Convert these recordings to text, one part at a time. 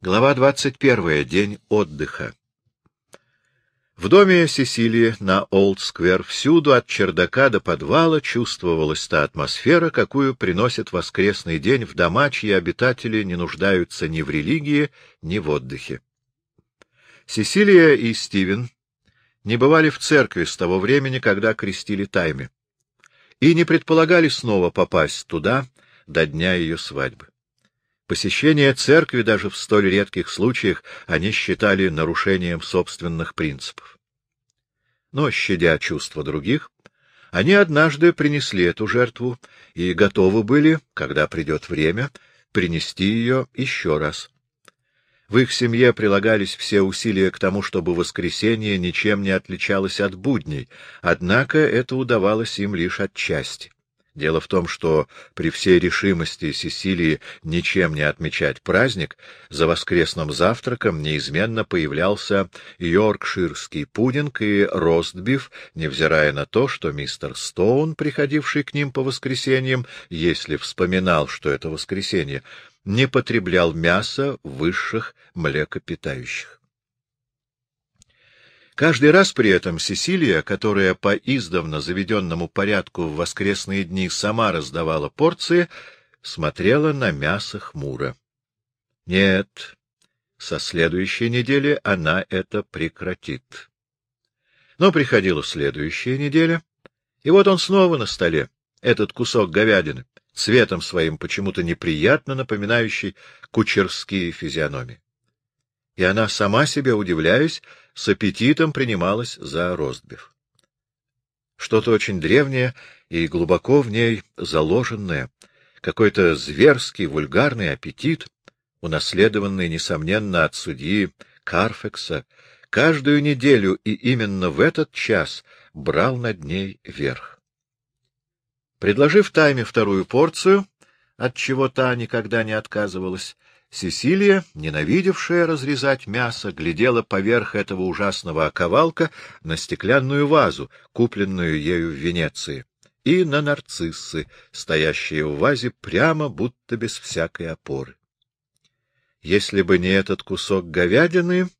Глава 21. День отдыха. В доме Сесилии на Олд-сквер всюду от чердака до подвала чувствовалась та атмосфера, какую приносит воскресный день в дома, чьи обитатели не нуждаются ни в религии, ни в отдыхе. Сесилия и Стивен не бывали в церкви с того времени, когда крестили Тайме, и не предполагали снова попасть туда до дня ее свадьбы. Посещение церкви даже в столь редких случаях они считали нарушением собственных принципов. Но, щадя чувства других, они однажды принесли эту жертву и готовы были, когда придет время, принести ее еще раз. В их семье прилагались все усилия к тому, чтобы воскресенье ничем не отличалось от будней, однако это удавалось им лишь отчасти. Дело в том, что при всей решимости Сесилии ничем не отмечать праздник, за воскресным завтраком неизменно появлялся йоркширский пудинг и ростбиф, невзирая на то, что мистер Стоун, приходивший к ним по воскресеньям, если вспоминал, что это воскресенье, не потреблял мяса высших млекопитающих. Каждый раз при этом Сесилия, которая по издавна заведенному порядку в воскресные дни сама раздавала порции, смотрела на мясо хмуро. Нет, со следующей недели она это прекратит. Но приходила следующая неделя, и вот он снова на столе, этот кусок говядины, цветом своим почему-то неприятно напоминающий кучерские физиономии. И она, сама себе удивляясь, с аппетитом принималась за ростбиф. Что-то очень древнее и глубоко в ней заложенное, какой-то зверский, вульгарный аппетит, унаследованный, несомненно, от судьи Карфекса, каждую неделю и именно в этот час брал над ней верх. Предложив Тайме вторую порцию, от чего та никогда не отказывалась, Сесилия, ненавидевшая разрезать мясо, глядела поверх этого ужасного оковалка на стеклянную вазу, купленную ею в Венеции, и на нарциссы, стоящие в вазе прямо, будто без всякой опоры. Если бы не этот кусок говядины,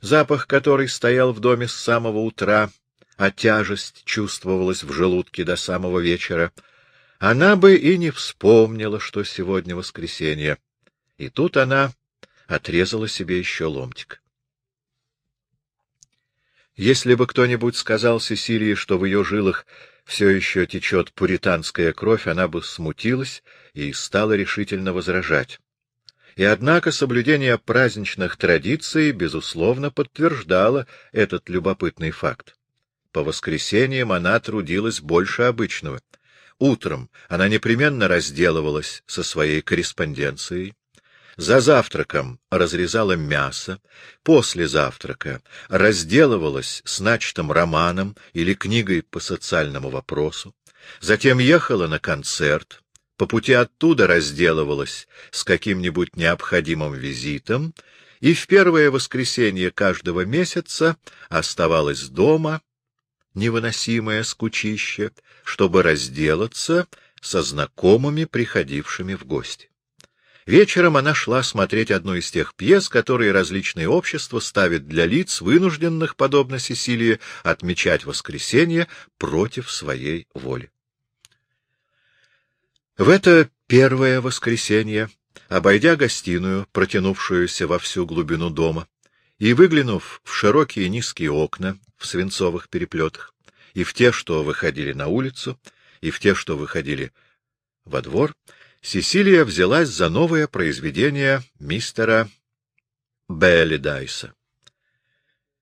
запах которой стоял в доме с самого утра, а тяжесть чувствовалась в желудке до самого вечера, она бы и не вспомнила, что сегодня воскресенье. И тут она отрезала себе еще ломтик. Если бы кто-нибудь сказал Сесилии, что в ее жилах все еще течет пуританская кровь, она бы смутилась и стала решительно возражать. И однако соблюдение праздничных традиций, безусловно, подтверждало этот любопытный факт. По воскресеньям она трудилась больше обычного. Утром она непременно разделывалась со своей корреспонденцией, за завтраком разрезала мясо, после завтрака разделывалась с начатым романом или книгой по социальному вопросу, затем ехала на концерт, по пути оттуда разделывалась с каким-нибудь необходимым визитом и в первое воскресенье каждого месяца оставалась дома, невыносимое скучище, чтобы разделаться со знакомыми, приходившими в гости. Вечером она шла смотреть одну из тех пьес, которые различные общества ставят для лиц, вынужденных, подобно Сесилии, отмечать воскресенье против своей воли. В это первое воскресенье, обойдя гостиную, протянувшуюся во всю глубину дома, и выглянув в широкие низкие окна в свинцовых переплетах, и в те, что выходили на улицу, и в те, что выходили во двор, Сесилия взялась за новое произведение мистера Беллидайса.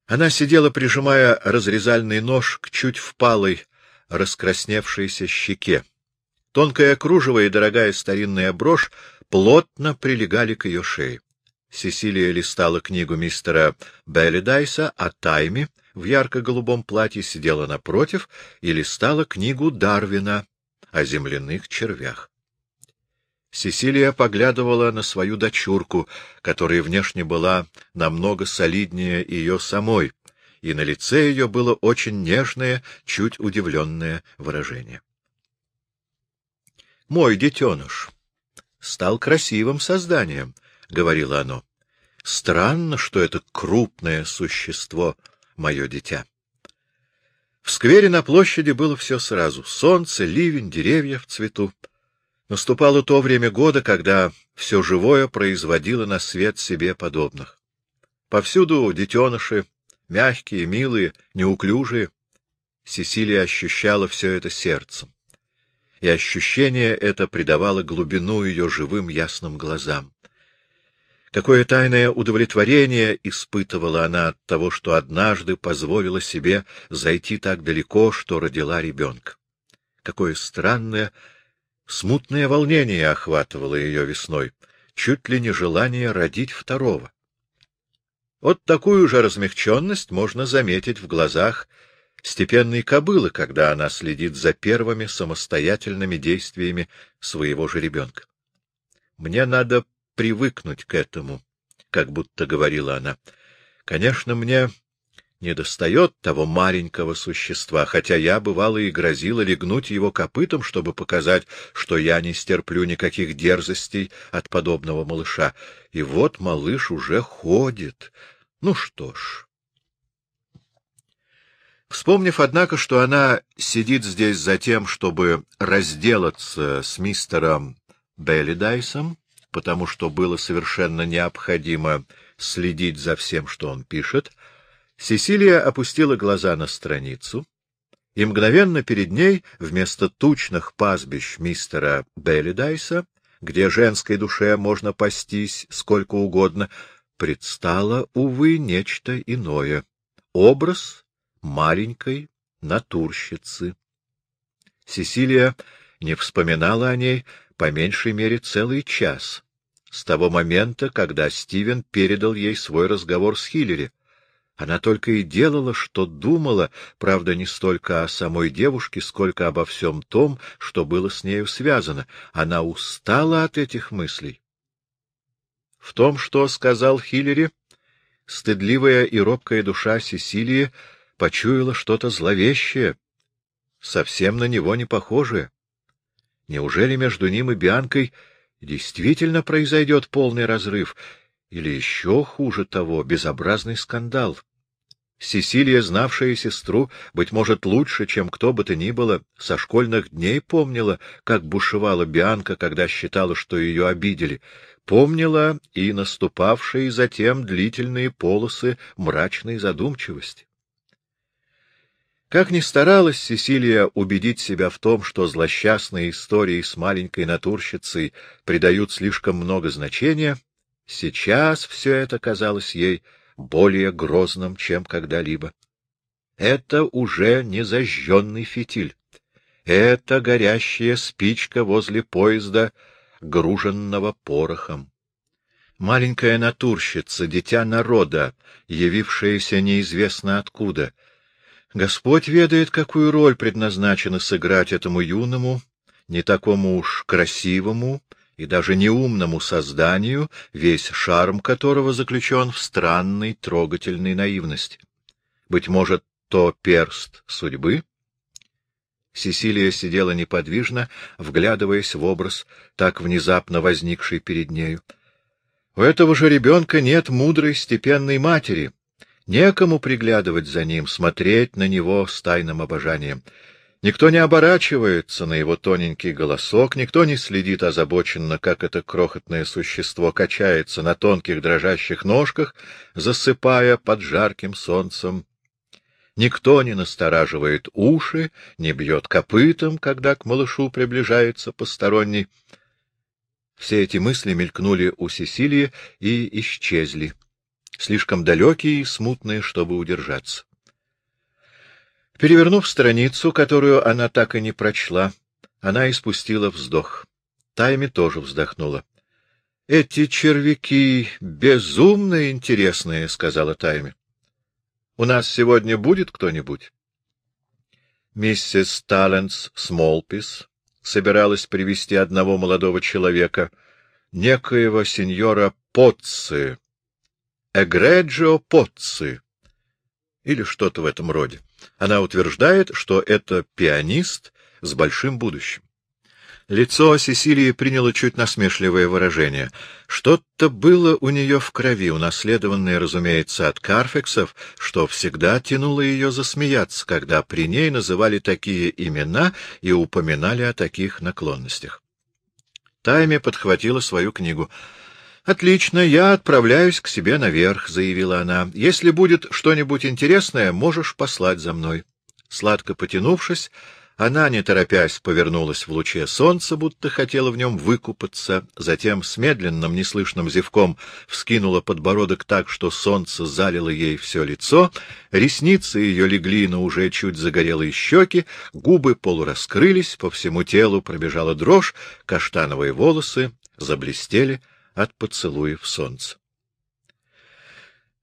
Она сидела, прижимая разрезальный нож к чуть впалой, раскрасневшейся щеке. Тонкое кружево и дорогая старинная брошь плотно прилегали к ее шее. Сесилия листала книгу мистера Беллидайса о тайме, в ярко-голубом платье сидела напротив и листала книгу Дарвина о земляных червях. Сесилия поглядывала на свою дочурку, которая внешне была намного солиднее ее самой, и на лице ее было очень нежное, чуть удивленное выражение. — Мой детеныш стал красивым созданием, — говорило оно. Странно, что это крупное существо, мое дитя. В сквере на площади было все сразу — солнце, ливень, деревья в цвету. Наступало то время года, когда все живое производило на свет себе подобных. Повсюду детеныши, мягкие, милые, неуклюжие. Сесилия ощущала все это сердцем. И ощущение это придавало глубину ее живым ясным глазам. Какое тайное удовлетворение испытывала она от того, что однажды позволила себе зайти так далеко, что родила ребенка. Какое странное, смутное волнение охватывало ее весной, чуть ли не желание родить второго. Вот такую же размягченность можно заметить в глазах степенной кобылы, когда она следит за первыми самостоятельными действиями своего же ребенка. Мне надо привыкнуть к этому, как будто говорила она. Конечно, мне недостает того маленького существа, хотя я, бывало, и грозила легнуть его копытом, чтобы показать, что я не стерплю никаких дерзостей от подобного малыша. И вот малыш уже ходит. Ну что ж... Вспомнив, однако, что она сидит здесь за тем, чтобы разделаться с мистером Беллидайсом, потому что было совершенно необходимо следить за всем, что он пишет, Сесилия опустила глаза на страницу, и мгновенно перед ней, вместо тучных пастбищ мистера Беллидайса, где женской душе можно пастись сколько угодно, предстало, увы, нечто иное — образ маленькой натурщицы. Сесилия не вспоминала о ней по меньшей мере целый час, с того момента, когда Стивен передал ей свой разговор с Хиллери. Она только и делала, что думала, правда, не столько о самой девушке, сколько обо всем том, что было с нею связано. Она устала от этих мыслей. В том, что сказал Хиллери, стыдливая и робкая душа Сесилии почуяла что-то зловещее, совсем на него не похожее. Неужели между ним и Бианкой действительно произойдет полный разрыв, или еще хуже того, безобразный скандал? Сесилия, знавшая сестру, быть может, лучше, чем кто бы то ни было, со школьных дней помнила, как бушевала Бианка, когда считала, что ее обидели, помнила и наступавшие затем длительные полосы мрачной задумчивости. Как ни старалась Сесилия убедить себя в том, что злосчастные истории с маленькой натурщицей придают слишком много значения, сейчас все это казалось ей более грозным, чем когда-либо. Это уже не зажженный фитиль. Это горящая спичка возле поезда, груженного порохом. Маленькая натурщица, дитя народа, явившаяся неизвестно откуда — Господь ведает, какую роль предназначено сыграть этому юному, не такому уж красивому и даже неумному созданию, весь шарм которого заключен в странной, трогательной наивности. Быть может, то перст судьбы? Сесилия сидела неподвижно, вглядываясь в образ, так внезапно возникший перед нею. У этого же ребенка нет мудрой степенной матери, Некому приглядывать за ним, смотреть на него с тайным обожанием. Никто не оборачивается на его тоненький голосок, никто не следит озабоченно, как это крохотное существо качается на тонких дрожащих ножках, засыпая под жарким солнцем. Никто не настораживает уши, не бьет копытом, когда к малышу приближается посторонний. Все эти мысли мелькнули у Сесилии и исчезли слишком далекие и смутные, чтобы удержаться. Перевернув страницу, которую она так и не прочла, она испустила вздох. Тайми тоже вздохнула. — Эти червяки безумно интересные, — сказала Тайми. — У нас сегодня будет кто-нибудь? Миссис Талленс Смолпис собиралась привести одного молодого человека, некоего сеньора Потци, Эгреджио Поцци или что-то в этом роде. Она утверждает, что это пианист с большим будущим. Лицо Сесилии приняло чуть насмешливое выражение. Что-то было у нее в крови, унаследованное, разумеется, от карфексов, что всегда тянуло ее засмеяться, когда при ней называли такие имена и упоминали о таких наклонностях. Тайме подхватила свою книгу. «Отлично, я отправляюсь к себе наверх», — заявила она. «Если будет что-нибудь интересное, можешь послать за мной». Сладко потянувшись, она, не торопясь, повернулась в луче солнца, будто хотела в нем выкупаться, затем с медленным, неслышным зевком вскинула подбородок так, что солнце залило ей все лицо, ресницы ее легли на уже чуть загорелые щеки, губы полураскрылись, по всему телу пробежала дрожь, каштановые волосы заблестели от поцелуев солнца.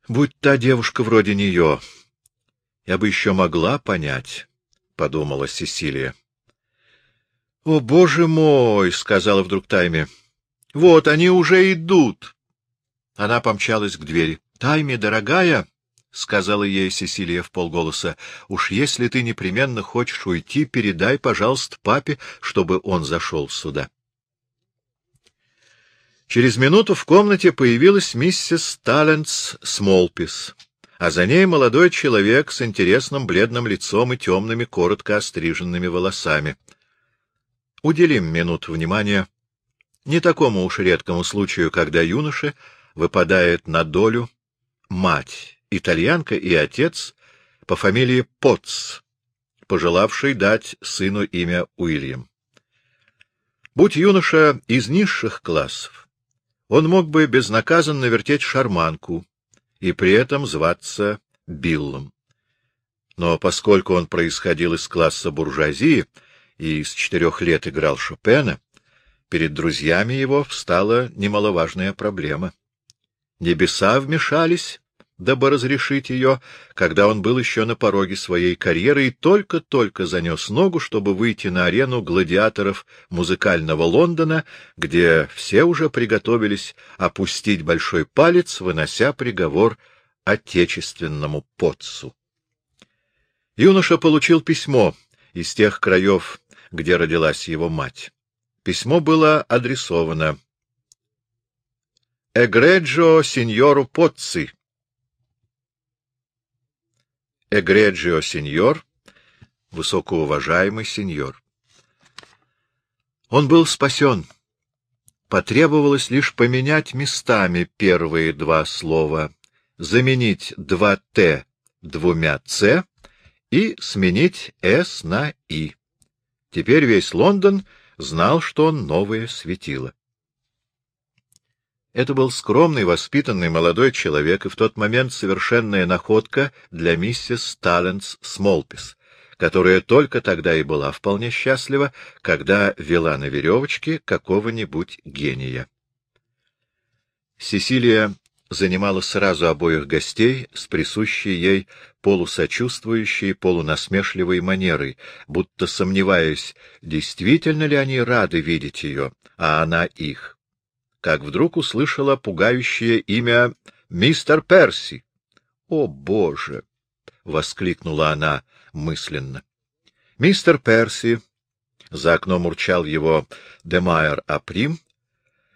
Будь та девушка вроде нее, я бы еще могла понять — подумала Сесилия. — О, боже мой! — сказала вдруг Тайме. — Вот они уже идут! Она помчалась к двери. — Тайме, дорогая! — сказала ей Сесилия в полголоса. — Уж если ты непременно хочешь уйти, передай, пожалуйста, папе, чтобы он зашел сюда. Через минуту в комнате появилась миссис Талентс Смолпис а за ней молодой человек с интересным бледным лицом и темными, коротко остриженными волосами. Уделим минуту внимания не такому уж редкому случаю, когда юноше выпадает на долю мать, итальянка и отец по фамилии Потц, пожелавший дать сыну имя Уильям. Будь юноша из низших классов, он мог бы безнаказанно вертеть шарманку, и при этом зваться Биллом. Но поскольку он происходил из класса буржуазии и с четырех лет играл Шопена, перед друзьями его встала немаловажная проблема. Небеса вмешались, дабы разрешить ее, когда он был еще на пороге своей карьеры и только-только занес ногу, чтобы выйти на арену гладиаторов музыкального Лондона, где все уже приготовились опустить большой палец, вынося приговор отечественному подсу. Юноша получил письмо из тех краев, где родилась его мать. Письмо было адресовано «Эгреджо сеньору Поцци», Эгреджио сеньор, высокоуважаемый сеньор. Он был спасен. Потребовалось лишь поменять местами первые два слова, заменить два «т» двумя «ц» и сменить «с» на «и». Теперь весь Лондон знал, что он новое светило. Это был скромный, воспитанный молодой человек и в тот момент совершенная находка для миссис Талентс Смолпис, которая только тогда и была вполне счастлива, когда вела на веревочке какого-нибудь гения. Сесилия занимала сразу обоих гостей с присущей ей полусочувствующей, полунасмешливой манерой, будто сомневаясь, действительно ли они рады видеть ее, а она их как вдруг услышала пугающее имя «Мистер Перси». «О, Боже!» — воскликнула она мысленно. Мистер Перси, за окном урчал его Демайер Априм,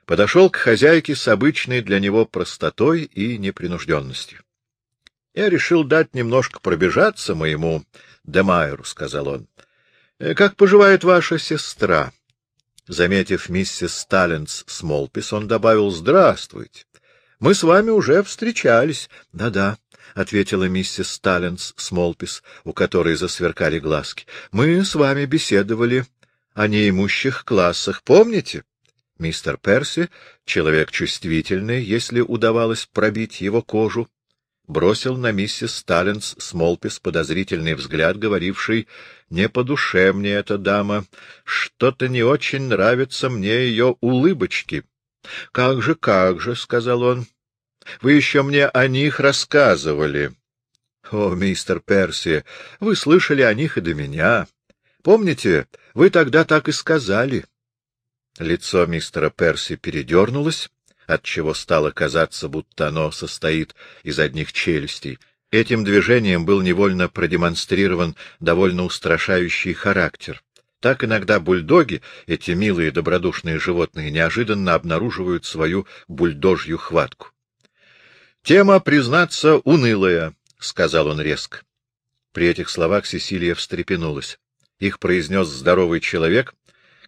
подошел к хозяйке с обычной для него простотой и непринужденностью. — Я решил дать немножко пробежаться моему Демайеру, — сказал он. — Как поживает ваша сестра? Заметив миссис Сталлинс Смолпис, он добавил «Здравствуйте. Мы с вами уже встречались». «Да-да», — ответила миссис Сталлинс Смолпис, у которой засверкали глазки. «Мы с вами беседовали о неимущих классах, помните?» Мистер Перси, человек чувствительный, если удавалось пробить его кожу, бросил на миссис Сталлинс Смолпис подозрительный взгляд, говоривший «Не по душе мне эта дама, что-то не очень нравится мне ее улыбочки». «Как же, как же», — сказал он, — «вы еще мне о них рассказывали». «О, мистер Перси, вы слышали о них и до меня. Помните, вы тогда так и сказали». Лицо мистера Перси передернулось, отчего стало казаться, будто оно состоит из одних челюстей. Этим движением был невольно продемонстрирован довольно устрашающий характер. так иногда бульдоги, эти милые добродушные животные, неожиданно обнаруживают свою бульдожью хватку. «Тема, признаться, унылая», — сказал он резко. При этих словах Сесилия встрепенулась. Их произнес здоровый человек,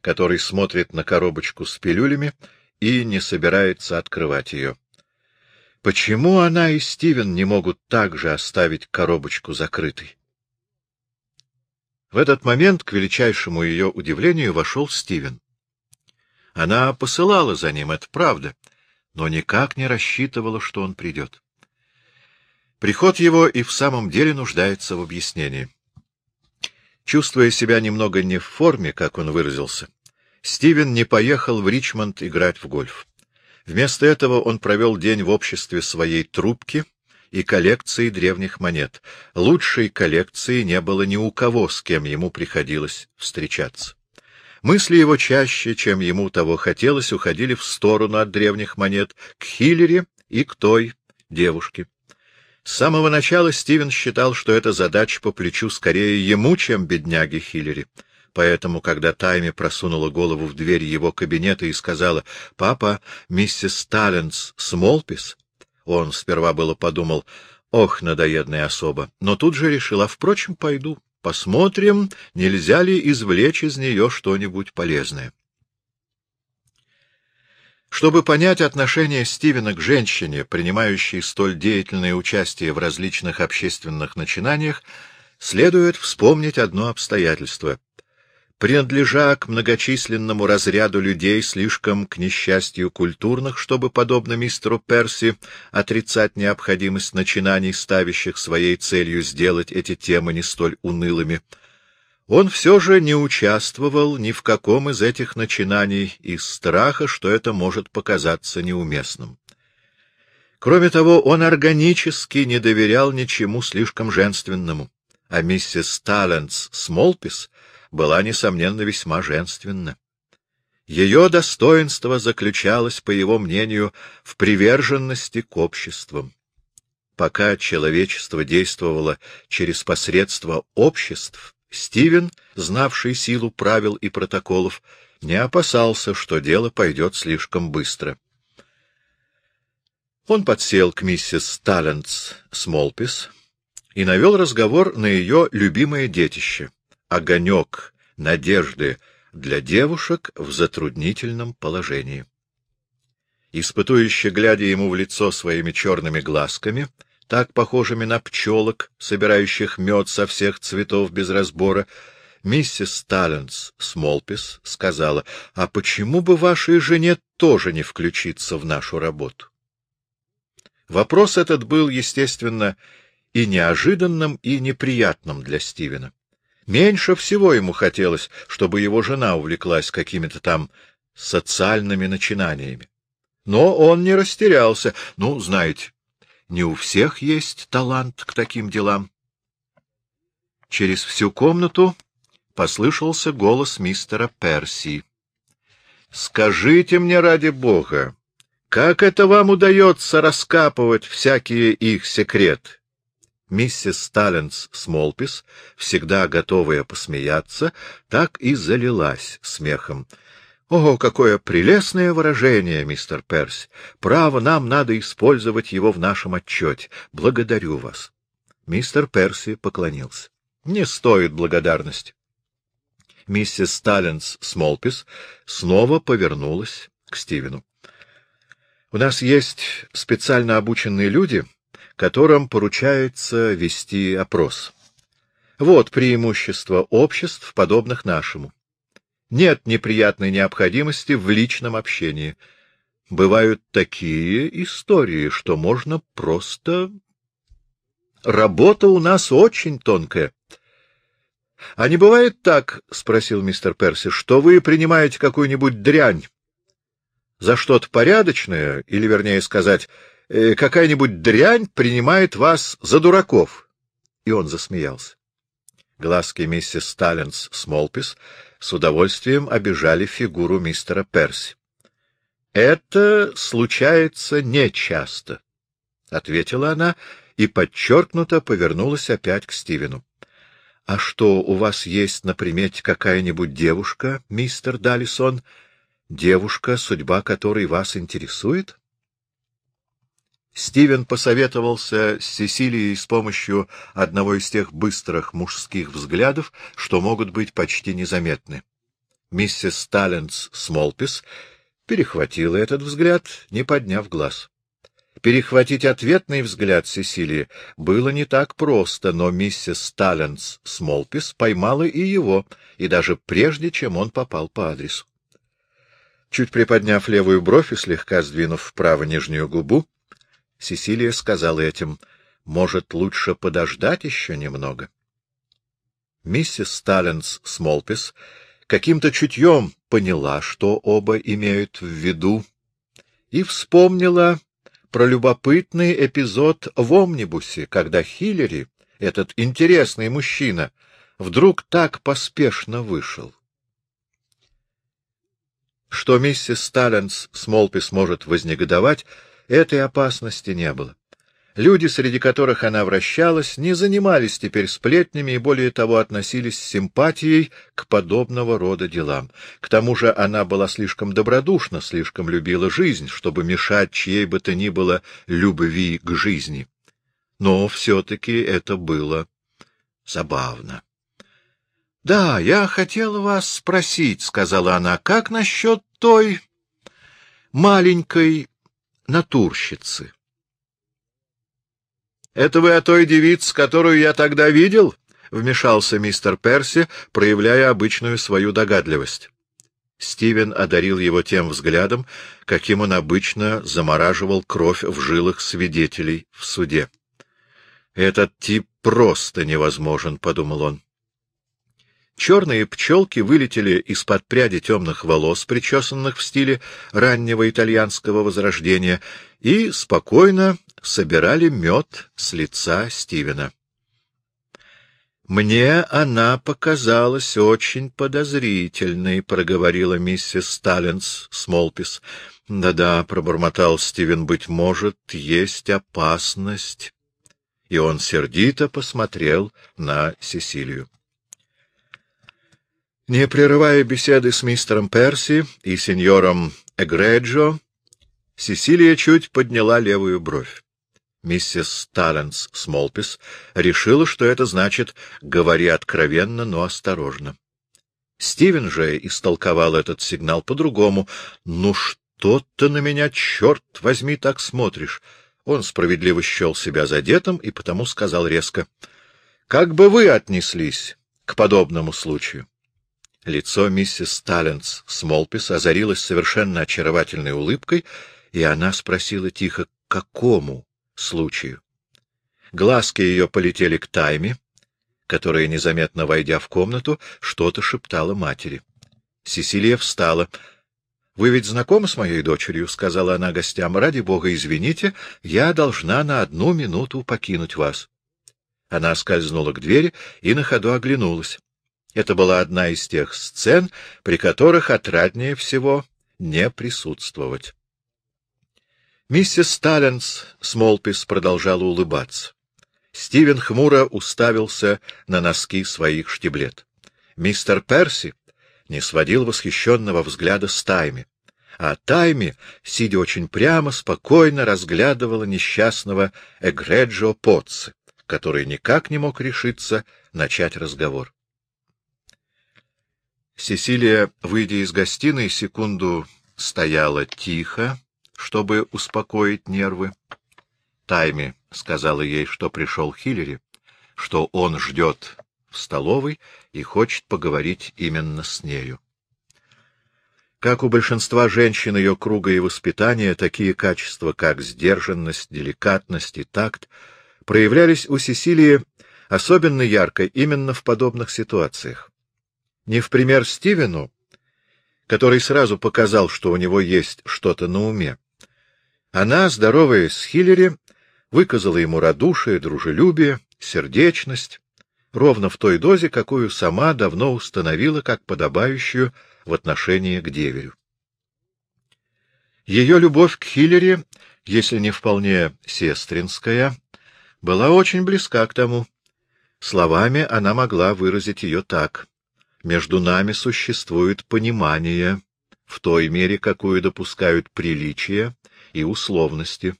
который смотрит на коробочку с пилюлями и не собирается открывать ее. Почему она и Стивен не могут также оставить коробочку закрытой? В этот момент, к величайшему ее удивлению, вошел Стивен. Она посылала за ним, это правда, но никак не рассчитывала, что он придет. Приход его и в самом деле нуждается в объяснении. Чувствуя себя немного не в форме, как он выразился, Стивен не поехал в Ричмонд играть в гольф. Вместо этого он провел день в обществе своей трубки и коллекции древних монет. Лучшей коллекции не было ни у кого, с кем ему приходилось встречаться. Мысли его чаще, чем ему того хотелось, уходили в сторону от древних монет, к Хиллере и к той девушке. С самого начала Стивен считал, что эта задача по плечу скорее ему, чем бедняге Хиллери. Поэтому, когда Тайми просунула голову в дверь его кабинета и сказала «Папа, миссис Талленс Смолпис», он сперва было подумал «Ох, надоедная особа», но тут же решил «А, впрочем, пойду, посмотрим, нельзя ли извлечь из нее что-нибудь полезное». Чтобы понять отношение Стивена к женщине, принимающей столь деятельное участие в различных общественных начинаниях, следует вспомнить одно обстоятельство. Принадлежа к многочисленному разряду людей, слишком, к несчастью, культурных, чтобы, подобно мистеру Перси, отрицать необходимость начинаний, ставящих своей целью сделать эти темы не столь унылыми, он все же не участвовал ни в каком из этих начинаний из страха, что это может показаться неуместным. Кроме того, он органически не доверял ничему слишком женственному, а миссис Таллентс Смолпис была, несомненно, весьма женственна. Ее достоинство заключалось, по его мнению, в приверженности к обществам. Пока человечество действовало через посредство обществ, Стивен, знавший силу правил и протоколов, не опасался, что дело пойдет слишком быстро. Он подсел к миссис Таллентс Смолпис и навел разговор на ее любимое детище — огонек надежды для девушек в затруднительном положении. Испытующе глядя ему в лицо своими черными глазками, так похожими на пчелок, собирающих мед со всех цветов без разбора, миссис Талленс Смолпис сказала, «А почему бы вашей жене тоже не включиться в нашу работу?» Вопрос этот был, естественно, и неожиданным, и неприятным для Стивена. Меньше всего ему хотелось, чтобы его жена увлеклась какими-то там социальными начинаниями. Но он не растерялся. Ну, знаете, не у всех есть талант к таким делам. Через всю комнату послышался голос мистера Перси. — Скажите мне ради бога, как это вам удается раскапывать всякие их секреты? Миссис Сталленс Смолпис, всегда готовая посмеяться, так и залилась смехом. — О, какое прелестное выражение, мистер Перси! Право, нам надо использовать его в нашем отчете. Благодарю вас. Мистер Перси поклонился. — Не стоит благодарности. Миссис Сталленс Смолпис снова повернулась к Стивену. — У нас есть специально обученные люди, которым поручается вести опрос. Вот преимущество обществ, подобных нашему. Нет неприятной необходимости в личном общении. Бывают такие истории, что можно просто... Работа у нас очень тонкая. — А не бывает так, — спросил мистер Перси, — что вы принимаете какую-нибудь дрянь за что-то порядочное, или, вернее сказать, какая-нибудь дрянь принимает вас за дураков. И он засмеялся. Глазки миссис Сталленс Смолпис с удовольствием обижали фигуру мистера Перси. — Это случается нечасто, — ответила она и подчеркнуто повернулась опять к Стивену. — А что, у вас есть на примете какая-нибудь девушка, мистер Далисон? Девушка, судьба которой вас интересует? Стивен посоветовался с Сесилией с помощью одного из тех быстрых мужских взглядов, что могут быть почти незаметны. Миссис Талленс Смолпис перехватила этот взгляд, не подняв глаз. Перехватить ответный взгляд Сесилии было не так просто, но миссис Талленс Смолпис поймала и его, и даже прежде, чем он попал по адресу. Чуть приподняв левую бровь и слегка сдвинув вправо нижнюю губу, Сесилия сказала этим, может, лучше подождать еще немного. Миссис Сталленс Смолпис каким-то чутьем поняла, что оба имеют в виду, и вспомнила про любопытный эпизод в «Омнибусе», когда Хиллери, этот интересный мужчина, вдруг так поспешно вышел. Что миссис Сталленс Смолпис может вознегодовать, Этой опасности не было. Люди, среди которых она вращалась, не занимались теперь сплетнями и, более того, относились с симпатией к подобного рода делам. К тому же она была слишком добродушна, слишком любила жизнь, чтобы мешать чьей бы то ни было любви к жизни. Но все-таки это было забавно. — Да, я хотела вас спросить, — сказала она, — как насчет той маленькой натурщицы. — Это вы о той девице, которую я тогда видел? — вмешался мистер Перси, проявляя обычную свою догадливость. Стивен одарил его тем взглядом, каким он обычно замораживал кровь в жилах свидетелей в суде. «Этот тип просто невозможен», — подумал он. Черные пчелки вылетели из-под пряди темных волос, причесанных в стиле раннего итальянского возрождения, и спокойно собирали мед с лица Стивена. «Мне она показалась очень подозрительной», — проговорила миссис Сталленс Смолпис. «Да-да», — пробормотал Стивен, — «быть может, есть опасность». И он сердито посмотрел на Сесилию. Не прерывая беседы с мистером Перси и сеньором Эгреджо, Сесилия чуть подняла левую бровь. Миссис Талленс Смолпис решила, что это значит «говори откровенно, но осторожно». Стивен же истолковал этот сигнал по-другому. «Ну что ты на меня, черт возьми, так смотришь?» Он справедливо счел себя задетым и потому сказал резко. «Как бы вы отнеслись к подобному случаю?» Лицо миссис Талленс Смолпис озарилось совершенно очаровательной улыбкой, и она спросила тихо, к какому случаю. Глазки ее полетели к Тайме, которая, незаметно войдя в комнату, что-то шептала матери. Сесилия встала. — Вы ведь знакомы с моей дочерью? — сказала она гостям. — Ради бога, извините, я должна на одну минуту покинуть вас. Она скользнула к двери и на ходу оглянулась. Это была одна из тех сцен, при которых отраднее всего не присутствовать. Миссис Сталленс Смолпис продолжала улыбаться. Стивен хмуро уставился на носки своих штиблет. Мистер Перси не сводил восхищенного взгляда с Тайми, а Тайми, сидя очень прямо, спокойно разглядывала несчастного Эгреджо Потци, который никак не мог решиться начать разговор. Сесилия, выйдя из гостиной, секунду стояла тихо, чтобы успокоить нервы. Тайми сказала ей, что пришел Хиллери, что он ждет в столовой и хочет поговорить именно с нею. Как у большинства женщин ее круга и воспитания, такие качества, как сдержанность, деликатность и такт, проявлялись у Сесилии особенно ярко именно в подобных ситуациях. Не в пример Стивену, который сразу показал, что у него есть что-то на уме. Она, здороваясь с Хиллери, выказала ему радушие, дружелюбие, сердечность, ровно в той дозе, какую сама давно установила как подобающую в отношении к деверю. Ее любовь к Хиллери, если не вполне сестринская, была очень близка к тому. Словами она могла выразить ее так. «Между нами существует понимание в той мере, какую допускают приличия и условности.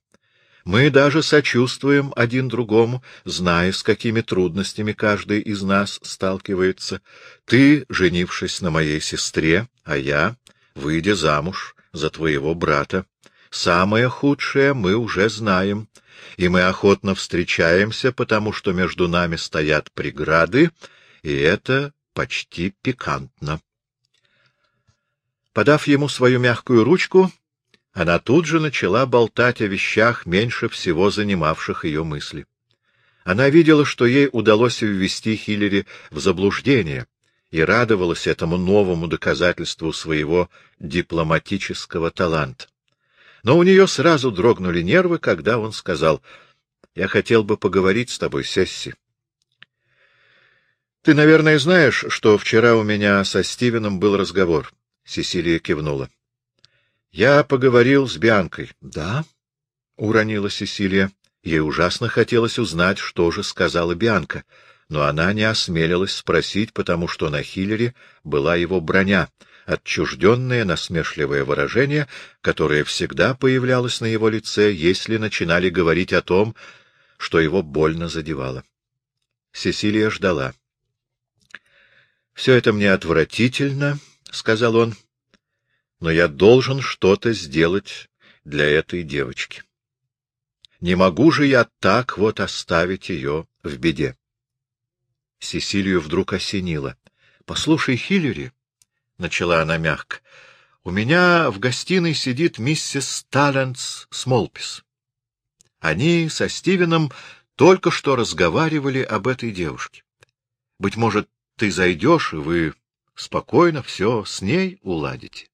Мы даже сочувствуем один другому, зная, с какими трудностями каждый из нас сталкивается. Ты, женившись на моей сестре, а я, выйдя замуж за твоего брата. Самое худшее мы уже знаем, и мы охотно встречаемся, потому что между нами стоят преграды, и это почти пикантно. Подав ему свою мягкую ручку, она тут же начала болтать о вещах, меньше всего занимавших ее мысли. Она видела, что ей удалось ввести Хиллери в заблуждение, и радовалась этому новому доказательству своего дипломатического таланта. Но у нее сразу дрогнули нервы, когда он сказал, — Я хотел бы поговорить с тобой, Сесси. — Ты, наверное, знаешь, что вчера у меня со Стивеном был разговор. Сесилия кивнула. — Я поговорил с Бианкой. — Да? — уронила Сесилия. Ей ужасно хотелось узнать, что же сказала Бианка, но она не осмелилась спросить, потому что на Хиллере была его броня, отчужденное насмешливое выражение, которое всегда появлялось на его лице, если начинали говорить о том, что его больно задевало. Сесилия ждала. — Все это мне отвратительно, — сказал он, — но я должен что-то сделать для этой девочки. Не могу же я так вот оставить ее в беде. Сесилию вдруг осенило. — Послушай, Хиллери, — начала она мягко, — у меня в гостиной сидит миссис Таллентс Смолпис. Они со Стивеном только что разговаривали об этой девушке. Быть может, ты зайдешь, и вы спокойно все с ней уладите.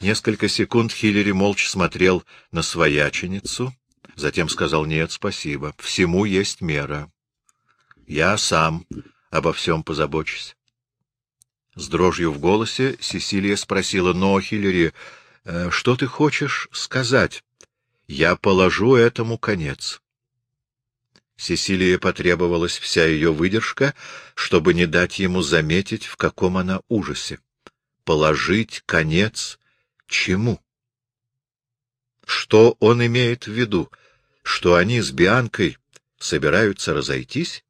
Несколько секунд Хиллери молча смотрел на свояченицу, затем сказал «Нет, спасибо, всему есть мера». Я сам обо всем позабочусь. С дрожью в голосе Сесилия спросила, но, Хиллери, э, что ты хочешь сказать? Я положу этому конец. Сесилия потребовалась вся ее выдержка, чтобы не дать ему заметить, в каком она ужасе. Положить конец чему? Что он имеет в виду? Что они с Бианкой собираются разойтись?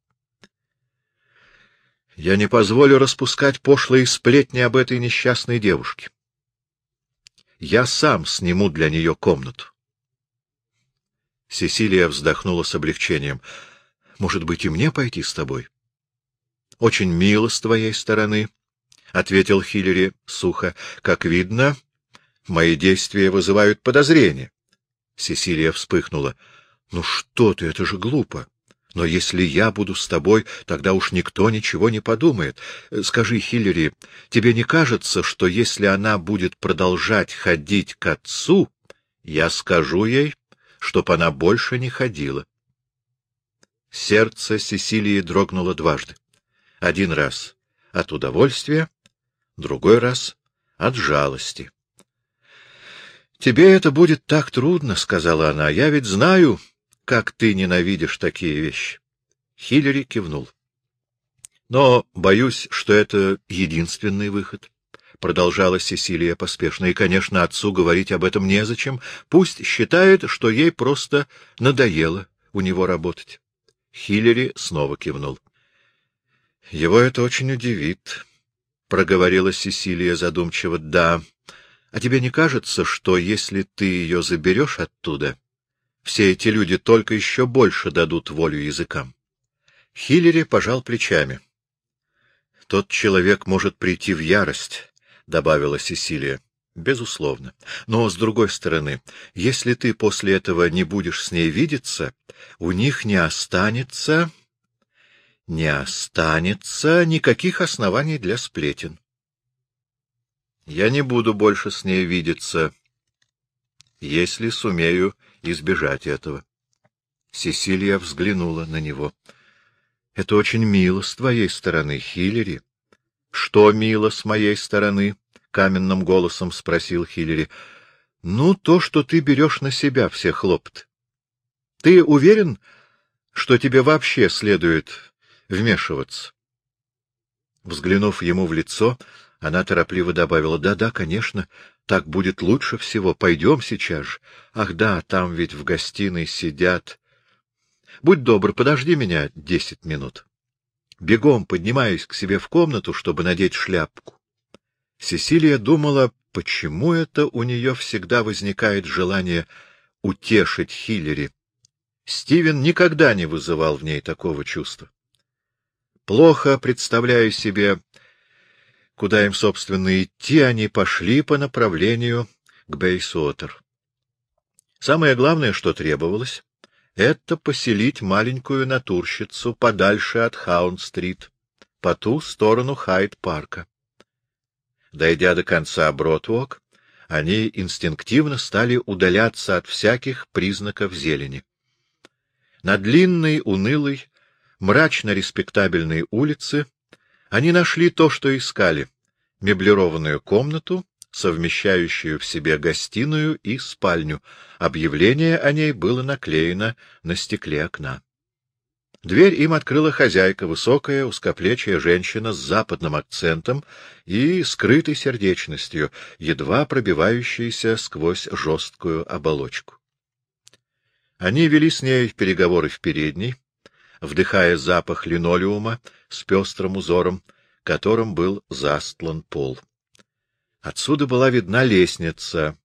Я не позволю распускать пошлые сплетни об этой несчастной девушке. Я сам сниму для нее комнату. Сесилия вздохнула с облегчением. — Может быть, и мне пойти с тобой? — Очень мило с твоей стороны, — ответил Хиллери сухо. — Как видно, мои действия вызывают подозрения. Сесилия вспыхнула. — Ну что ты, это же глупо. Но если я буду с тобой, тогда уж никто ничего не подумает. Скажи, Хиллери, тебе не кажется, что если она будет продолжать ходить к отцу, я скажу ей, чтоб она больше не ходила? Сердце Сесилии дрогнуло дважды. Один раз от удовольствия, другой раз от жалости. — Тебе это будет так трудно, — сказала она. — Я ведь знаю, как ты ненавидишь такие вещи. Хиллери кивнул. Но боюсь, что это единственный выход. Продолжала Сесилия поспешно. И, конечно, отцу говорить об этом незачем. Пусть считает, что ей просто надоело у него работать. Хиллери снова кивнул. — Его это очень удивит, — проговорила Сесилия задумчиво. — Да. А тебе не кажется, что если ты ее заберешь оттуда, все эти люди только еще больше дадут волю языкам. Хиллери пожал плечами. — Тот человек может прийти в ярость, — добавила Сесилия. — Безусловно. Но, с другой стороны, если ты после этого не будешь с ней видеться, у них не останется... не останется никаких оснований для сплетен. Я не буду больше с ней видеться, если сумею избежать этого. Сесилия взглянула на него. — Это очень мило с твоей стороны, Хиллери. — Что мило с моей стороны? — каменным голосом спросил Хиллери. — Ну, то, что ты берешь на себя все хлопоты. Ты уверен, что тебе вообще следует вмешиваться. Взглянув ему в лицо, она торопливо добавила, «Да-да, конечно, так будет лучше всего. Пойдем сейчас же. Ах да, там ведь в гостиной сидят. Будь добр, подожди меня десять минут». Бегом поднимаюсь к себе в комнату, чтобы надеть шляпку. Сесилия думала, почему это у нее всегда возникает желание утешить Хиллери. Стивен никогда не вызывал в ней такого чувства. Плохо представляю себе, куда им, собственно, идти, они пошли по направлению к Бейсуотер. Самое главное, что требовалось, это поселить маленькую натурщицу подальше от Хаунд-стрит, по ту сторону Хайд-парка. Дойдя до конца Бродвок, они инстинктивно стали удаляться от всяких признаков зелени. На длинной, унылой, мрачно-респектабельной улице они нашли то, что искали — меблированную комнату, совмещающую в себе гостиную и спальню. Объявление о ней было наклеено на стекле окна. Дверь им открыла хозяйка, высокая, узкоплечья женщина с западным акцентом и скрытой сердечностью, едва пробивающейся сквозь жесткую оболочку. Они вели с ней переговоры в передней, вдыхая запах линолеума с пестрым узором, которым был застлан пол. Отсюда была видна лестница.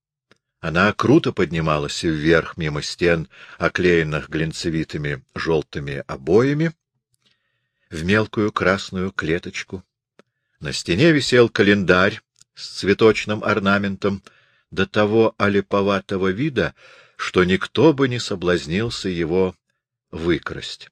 Она круто поднималась вверх мимо стен, оклеенных глинцевитыми желтыми обоями, в мелкую красную клеточку. На стене висел календарь с цветочным орнаментом до того олиповатого вида, что никто бы не соблазнился его выкрасть.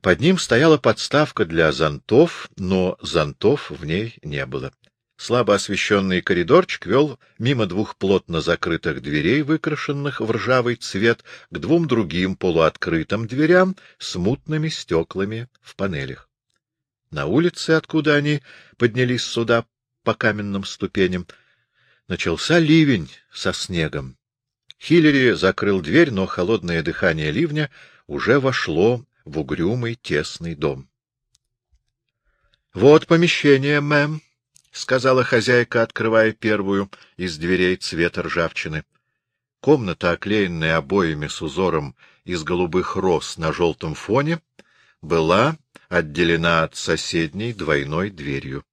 Под ним стояла подставка для зонтов, но зонтов в ней не было. Слабо освещенный коридорчик вел мимо двух плотно закрытых дверей, выкрашенных в ржавый цвет, к двум другим полуоткрытым дверям с мутными стеклами в панелях. На улице, откуда они поднялись сюда по каменным ступеням, начался ливень со снегом. Хиллери закрыл дверь, но холодное дыхание ливня уже вошло в угрюмый тесный дом. — Вот помещение, мэм, — сказала хозяйка, открывая первую из дверей цвета ржавчины. Комната, оклеенная обоями с узором из голубых роз на желтом фоне, была отделена от соседней двойной дверью.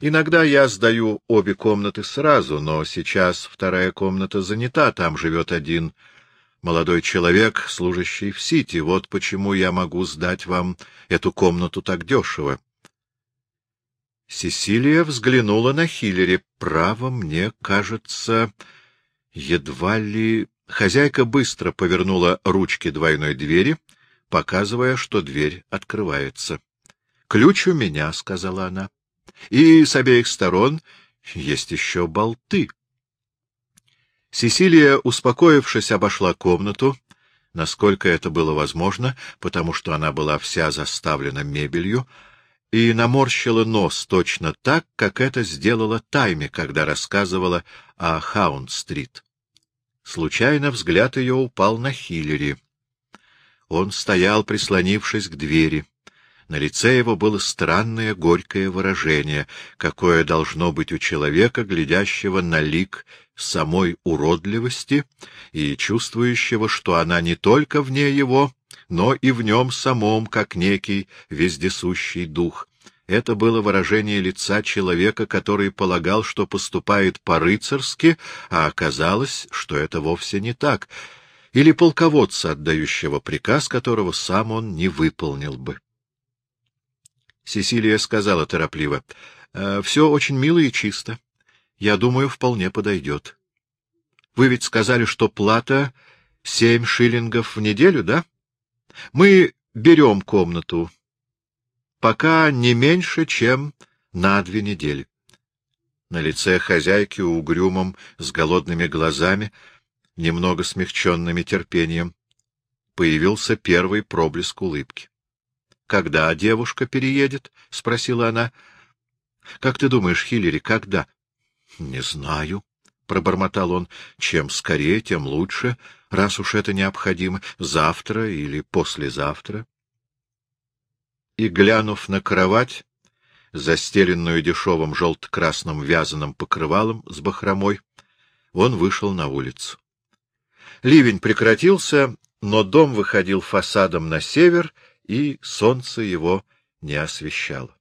Иногда я сдаю обе комнаты сразу, но сейчас вторая комната занята, там живет один молодой человек, служащий в Сити. Вот почему я могу сдать вам эту комнату так дешево. Сесилия взглянула на Хиллери. Право, мне кажется, едва ли... Хозяйка быстро повернула ручки двойной двери, показывая, что дверь открывается. — Ключ у меня, — сказала она. — И с обеих сторон есть еще болты. Сесилия, успокоившись, обошла комнату, насколько это было возможно, потому что она была вся заставлена мебелью, и наморщила нос точно так, как это сделала Тайми, когда рассказывала о Хаунд-стрит. Случайно взгляд ее упал на Хиллери. Он стоял, прислонившись к двери. На лице его было странное горькое выражение, какое должно быть у человека, глядящего на лик самой уродливости и чувствующего, что она не только вне его, но и в нем самом, как некий вездесущий дух. Это было выражение лица человека, который полагал, что поступает по-рыцарски, а оказалось, что это вовсе не так, или полководца, отдающего приказ, которого сам он не выполнил бы. Сесилия сказала торопливо, «Э, — Все очень мило и чисто. Я думаю, вполне подойдет. Вы ведь сказали, что плата семь шиллингов в неделю, да? Мы берем комнату. Пока не меньше, чем на две недели. На лице хозяйки угрюмом, с голодными глазами, немного смягченными терпением, появился первый проблеск улыбки. — Когда девушка переедет? — спросила она. — Как ты думаешь, Хиллери, когда? — Не знаю, — пробормотал он. — Чем скорее, тем лучше. Раз уж это необходимо, завтра или послезавтра. И, глянув на кровать, застеленную дешевым желто-красным вязаным покрывалом с бахромой, он вышел на улицу. Ливень прекратился, но дом выходил фасадом на север, и солнце его не освещало.